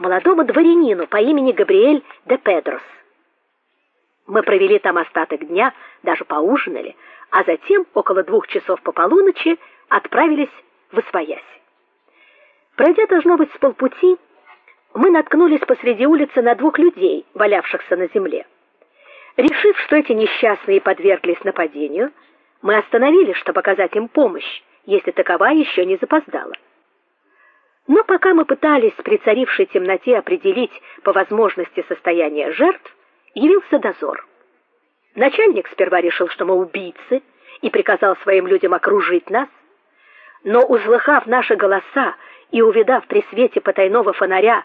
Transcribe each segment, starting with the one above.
молодому дворянину по имени Габриэль де Педрос. Мы провели там остаток дня, даже поужинали, а затем около двух часов по полуночи отправились в Освоясь. Пройдя должно быть с полпути, мы наткнулись посреди улицы на двух людей, валявшихся на земле. Решив, что эти несчастные подверглись нападению, мы остановились, чтобы оказать им помощь, если таковая еще не запоздала. Пока мы пытались при царившей темноте определить по возможности состояние жертв, явился дозор. Начальник сперва решил, что мы убийцы, и приказал своим людям окружить нас, но услыхав наши голоса и увидав при свете потайного фонаря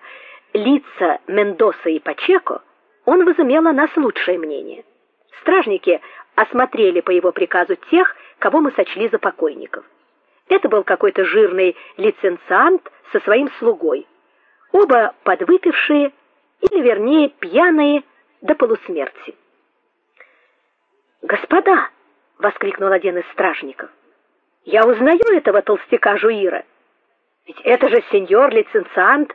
лица Мендоса и Пачеко, он возымел о нас лучшее мнение. Стражники осмотрели по его приказу тех, кого мы сочли за покойников. Это был какой-то жирный лицензиант со своим слугой. Оба подвыпившие, или вернее, пьяные до полусмерти. "Господа!" воскликнул один из стражников. "Я узнаю этого толстяка Жуира. Ведь это же сеньор лицензиант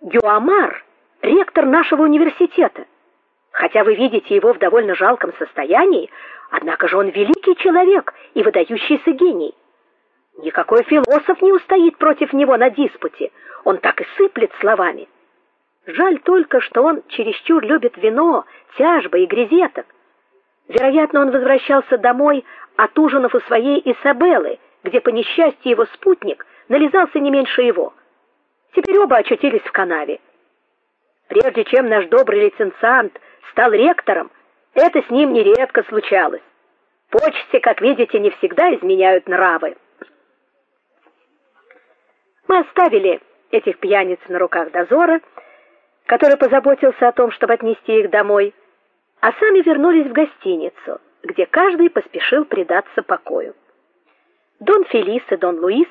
Гюамар, ректор нашего университета. Хотя вы видите его в довольно жалком состоянии, однако же он великий человек и выдающийся гений. Никакой философ не устоит против него на диспуте. Он так и сыплет словами. Жаль только, что он чересчур любит вино, тяжбы и грезеток. Вероятно, он возвращался домой от ужинов у своей Исабеллы, где по несчастью его спутник нализался не меньше его. Теперь оба очутились в канаве. Прежде чем наш добрый лицензиант стал ректором, это с ним нередко случалось. Почести, как видите, не всегда изменяют нравы. Мы оставили этих пьяниц на руках дозора, который позаботился о том, чтобы отнести их домой, а сами вернулись в гостиницу, где каждый поспешил предаться покою. Дон Фелис и Дон Луис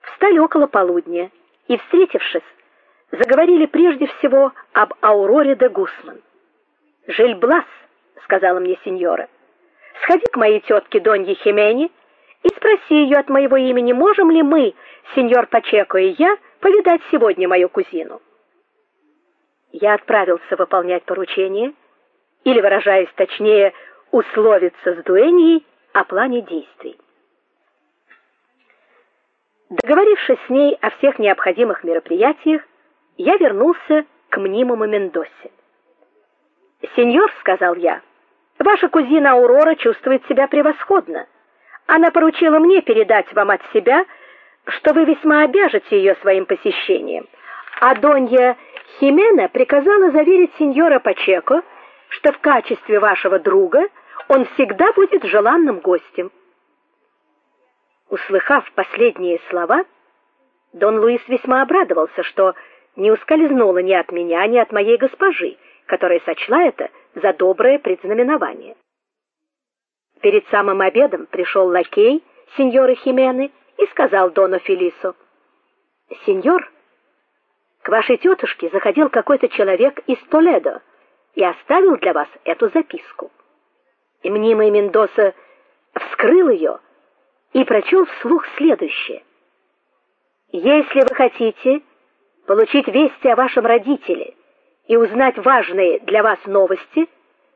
встали около полудня и, встретившись, заговорили прежде всего об Ауроре де Гусман. "Жильблас", сказала мне сеньора. "Сходи к моей тетке Донье Химене и спроси ее от моего имени, можем ли мы, сеньор Пачеко и я, повидать сегодня мою кузину". Я отправился выполнять поручение, или, выражаясь точнее, условиться с Дуэньей о плане действий. Договорившись с ней о всех необходимых мероприятиях, я вернулся к мнимому Мендосе. "Сеньор", сказал я. "Ваша кузина Аурора чувствует себя превосходно. Она поручила мне передать вам от себя, что вы весьма обяжете ее своим посещением. А Донья Химена приказала заверить сеньора Пачеко, что в качестве вашего друга он всегда будет желанным гостем. Услыхав последние слова, Дон Луис весьма обрадовался, что не ускользнуло ни от меня, ни от моей госпожи, которая сочла это за доброе предзнаменование. Перед самым обедом пришел лакей сеньора Химены и сказал Дону Фелису: "Сеньор, к вашей тетушке заходил какой-то человек из Толедо и оставил для вас эту записку". И мнимый Мендоса вскрыл ее и прочел вслух следующее: Если вы хотите получить вести о вашем родителе и узнать важные для вас новости,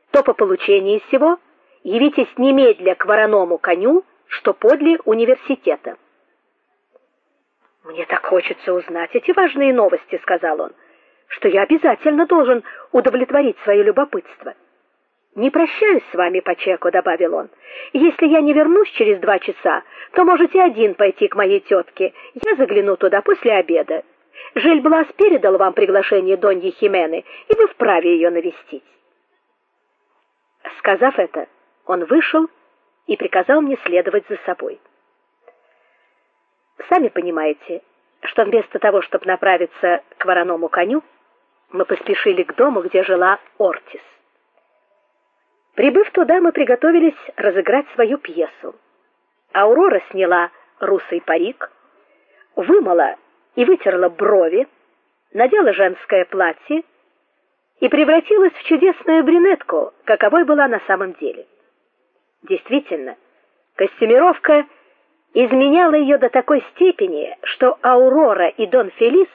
то по получении всего явитесь немедля к вороному коню, что подле университета. Мне так хочется узнать эти важные новости, сказал он, что я обязательно должен удовлетворить свое любопытство. Не прощаюсь с вами по чеку, добавил он. Если я не вернусь через два часа, то можете один пойти к моей тетке. Я загляну туда после обеда. Жильблас передал вам приглашение Доньи Химены, и вы вправе ее навестить. Сказав это, он вышел и приказал мне следовать за собой. Сами понимаете, что вместо того, чтобы направиться к вороному коню, мы поспешили к дому, где жила Ортис. Прибыв туда, мы приготовились разыграть свою пьесу. Аурора сняла русый парик, вымыла и вытерла брови, надела женское платье и превратилась в чудесную брюнетку, каковой была на самом деле. Действительно, костюмировка изменяла ее до такой степени, что Аурора и Дон Фелис